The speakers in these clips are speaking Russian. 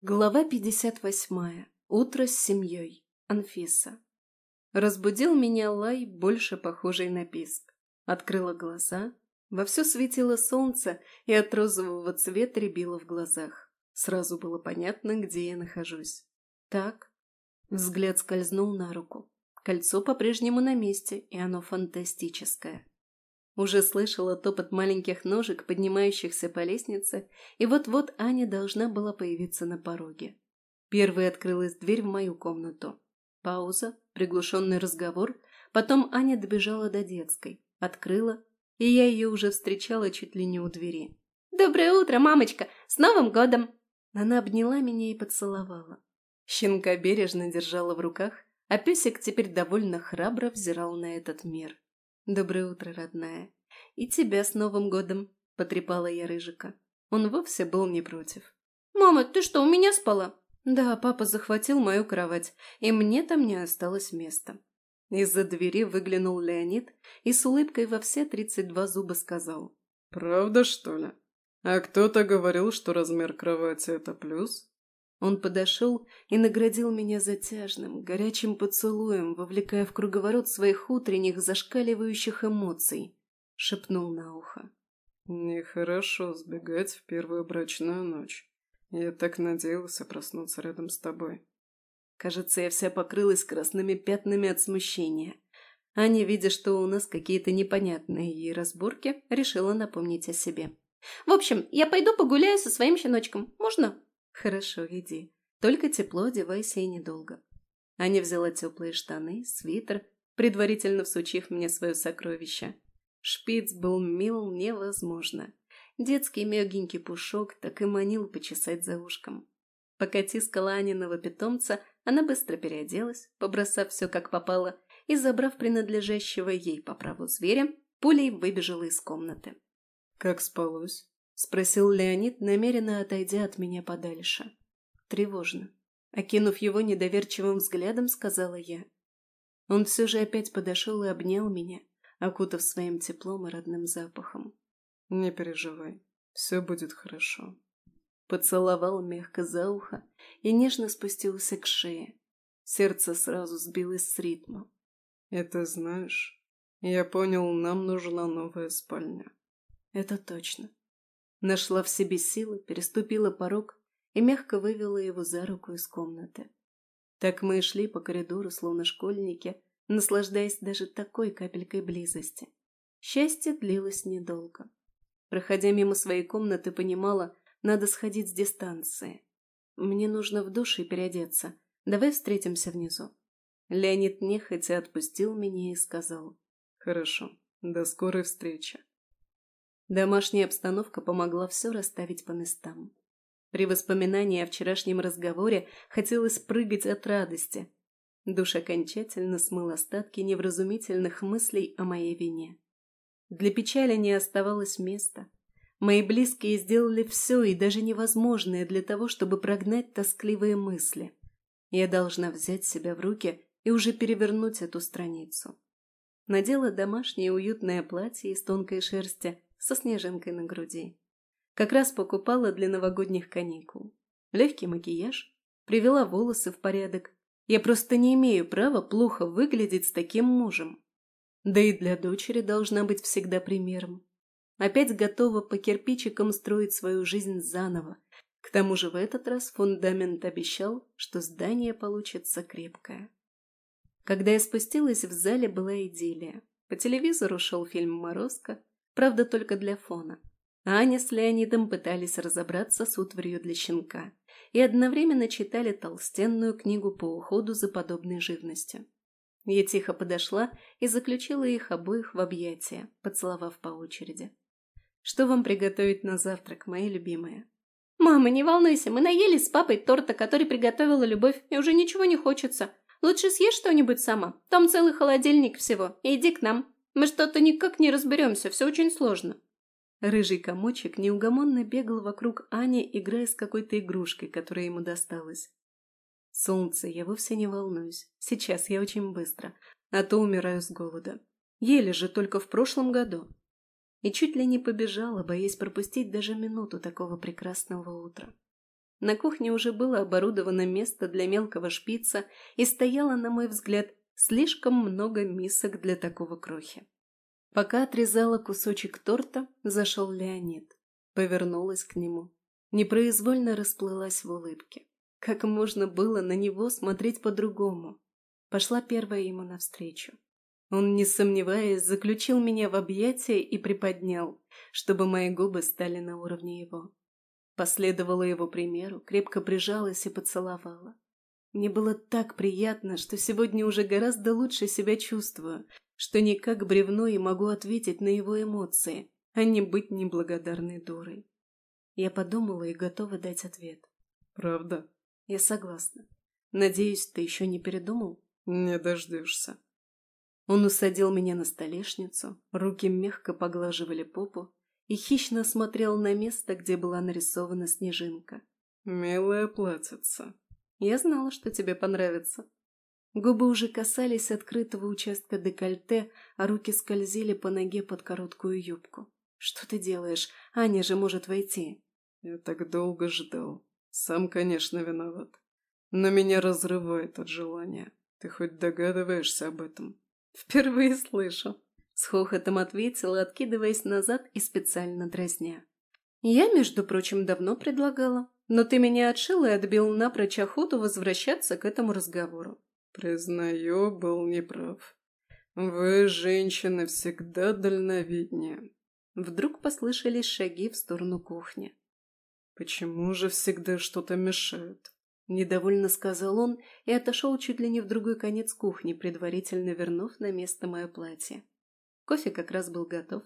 Глава 58. Утро с семьей. Анфиса. Разбудил меня лай, больше похожий на писк. Открыла глаза. Вовсю светило солнце, и от розового цвета рябило в глазах. Сразу было понятно, где я нахожусь. Так. Взгляд скользнул на руку. Кольцо по-прежнему на месте, и оно фантастическое. Уже слышала топот маленьких ножек, поднимающихся по лестнице, и вот-вот Аня должна была появиться на пороге. Первой открылась дверь в мою комнату. Пауза, приглушенный разговор, потом Аня добежала до детской, открыла, и я ее уже встречала чуть ли не у двери. «Доброе утро, мамочка! С Новым годом!» Она обняла меня и поцеловала. Щенка бережно держала в руках, а песик теперь довольно храбро взирал на этот мир. «Доброе утро, родная. И тебя с Новым годом!» – потрепала я Рыжика. Он вовсе был не против. «Мама, ты что, у меня спала?» «Да, папа захватил мою кровать, и мне там не осталось места». Из-за двери выглянул Леонид и с улыбкой во все тридцать два зуба сказал. «Правда, что ли? А кто-то говорил, что размер кровати – это плюс?» Он подошел и наградил меня затяжным, горячим поцелуем, вовлекая в круговорот своих утренних зашкаливающих эмоций. Шепнул на ухо. «Нехорошо сбегать в первую брачную ночь. Я так надеялся проснуться рядом с тобой». Кажется, я вся покрылась красными пятнами от смущения. Аня, видя, что у нас какие-то непонятные ей разборки, решила напомнить о себе. «В общем, я пойду погуляю со своим щеночком. Можно?» «Хорошо, иди. Только тепло одевайся и недолго». Аня взяла теплые штаны, свитер, предварительно всучив мне свое сокровище. Шпиц был мил невозможно. Детский мягенький пушок так и манил почесать за ушком. Пока тискала Аниного питомца, она быстро переоделась, побросав все как попало, и, забрав принадлежащего ей по праву зверя, пулей выбежала из комнаты. «Как спалось?» — спросил Леонид, намеренно отойдя от меня подальше. Тревожно. Окинув его недоверчивым взглядом, сказала я. Он все же опять подошел и обнял меня, окутав своим теплом и родным запахом. «Не переживай, все будет хорошо». Поцеловал мягко за ухо и нежно спустился к шее. Сердце сразу сбилось с ритма. «Это знаешь, я понял, нам нужна новая спальня». «Это точно. Нашла в себе силы, переступила порог и мягко вывела его за руку из комнаты. Так мы и шли по коридору, словно школьники, наслаждаясь даже такой капелькой близости. Счастье длилось недолго. Проходя мимо своей комнаты, понимала, надо сходить с дистанции. Мне нужно в душ и переодеться. Давай встретимся внизу. Леонид нехотя отпустил меня и сказал. Хорошо, до скорой встречи. Домашняя обстановка помогла все расставить по местам. При воспоминании о вчерашнем разговоре хотелось прыгать от радости. Душ окончательно смыл остатки невразумительных мыслей о моей вине. Для печали не оставалось места. Мои близкие сделали все и даже невозможное для того, чтобы прогнать тоскливые мысли. Я должна взять себя в руки и уже перевернуть эту страницу. Надела домашнее уютное платье из тонкой шерсти, со снежинкой на груди. Как раз покупала для новогодних каникул. Легкий макияж, привела волосы в порядок. Я просто не имею права плохо выглядеть с таким мужем. Да и для дочери должна быть всегда примером. Опять готова по кирпичикам строить свою жизнь заново. К тому же в этот раз фундамент обещал, что здание получится крепкое. Когда я спустилась, в зале была идиллия. По телевизору шел фильм «Морозко», правда только для фона. Аня с Леонидом пытались разобраться с утварью для щенка и одновременно читали толстенную книгу по уходу за подобной живностью. Я тихо подошла и заключила их обоих в объятия, поцеловав по очереди. «Что вам приготовить на завтрак, мои любимые?» «Мама, не волнуйся, мы наелись с папой торта, который приготовила Любовь, и уже ничего не хочется. Лучше съешь что-нибудь сама. Там целый холодильник всего. Иди к нам. Мы что-то никак не разберемся, все очень сложно». Рыжий комочек неугомонно бегал вокруг Ани, играя с какой-то игрушкой, которая ему досталась. «Солнце, я вовсе не волнуюсь. Сейчас я очень быстро, а то умираю с голода. Еле же только в прошлом году». И чуть ли не побежала, боясь пропустить даже минуту такого прекрасного утра. На кухне уже было оборудовано место для мелкого шпица и стояло, на мой взгляд, слишком много мисок для такого крохи. Пока отрезала кусочек торта, зашел Леонид. Повернулась к нему. Непроизвольно расплылась в улыбке. Как можно было на него смотреть по-другому? Пошла первая ему навстречу. Он, не сомневаясь, заключил меня в объятия и приподнял, чтобы мои губы стали на уровне его. Последовала его примеру, крепко прижалась и поцеловала. Мне было так приятно, что сегодня уже гораздо лучше себя чувствую, что не как бревно и могу ответить на его эмоции, а не быть неблагодарной дурой. Я подумала и готова дать ответ. «Правда?» «Я согласна. Надеюсь, ты еще не передумал?» «Не дождешься». Он усадил меня на столешницу, руки мягко поглаживали попу и хищно смотрел на место, где была нарисована снежинка. «Милая платьица». «Я знала, что тебе понравится». Губы уже касались открытого участка декольте, а руки скользили по ноге под короткую юбку. «Что ты делаешь? Аня же может войти». «Я так долго ждал. Сам, конечно, виноват. Но меня разрывает от желания. Ты хоть догадываешься об этом?» «Впервые слышу», — с хохотом ответила, откидываясь назад и специально дразня. «Я, между прочим, давно предлагала, но ты меня отшил и отбил напрочь охоту возвращаться к этому разговору». «Признаю, был неправ. Вы, женщины, всегда дальновиднее». Вдруг послышались шаги в сторону кухни. «Почему же всегда что-то мешает?» Недовольно сказал он и отошел чуть ли не в другой конец кухни, предварительно вернув на место мое платье. Кофе как раз был готов.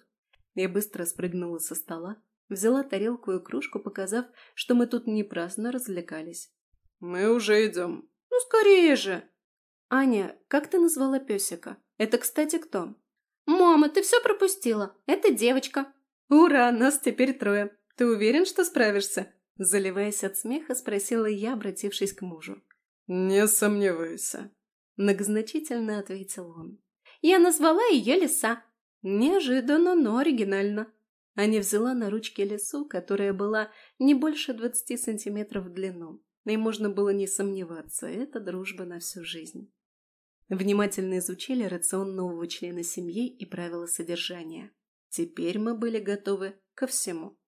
Я быстро спрыгнула со стола, взяла тарелку и кружку, показав, что мы тут не праздно развлекались. «Мы уже идем». «Ну, скорее же!» «Аня, как ты назвала песика? Это, кстати, кто?» «Мама, ты все пропустила. Это девочка». «Ура, нас теперь трое. Ты уверен, что справишься?» Заливаясь от смеха, спросила я, обратившись к мужу. «Не сомневайся», — многозначительно ответил он. «Я назвала ее Лиса. Неожиданно, но оригинально». Аня взяла на ручки лесу, которая была не больше двадцати сантиметров в длину, и можно было не сомневаться, это дружба на всю жизнь. Внимательно изучили рацион нового члена семьи и правила содержания. Теперь мы были готовы ко всему.